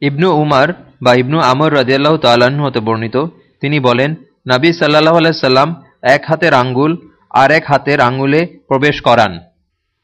ইবনু উমার বা ইবনু আমর রাজিয়াল্লাহ তাল্লাহ্ন হতে বর্ণিত। তিনি বলেন, নাবী সাল্লাহ আলাইসাল্লাম এক হাতের আঙ্গুল আর এক হাতের আঙ্গুলে প্রবেশ করান।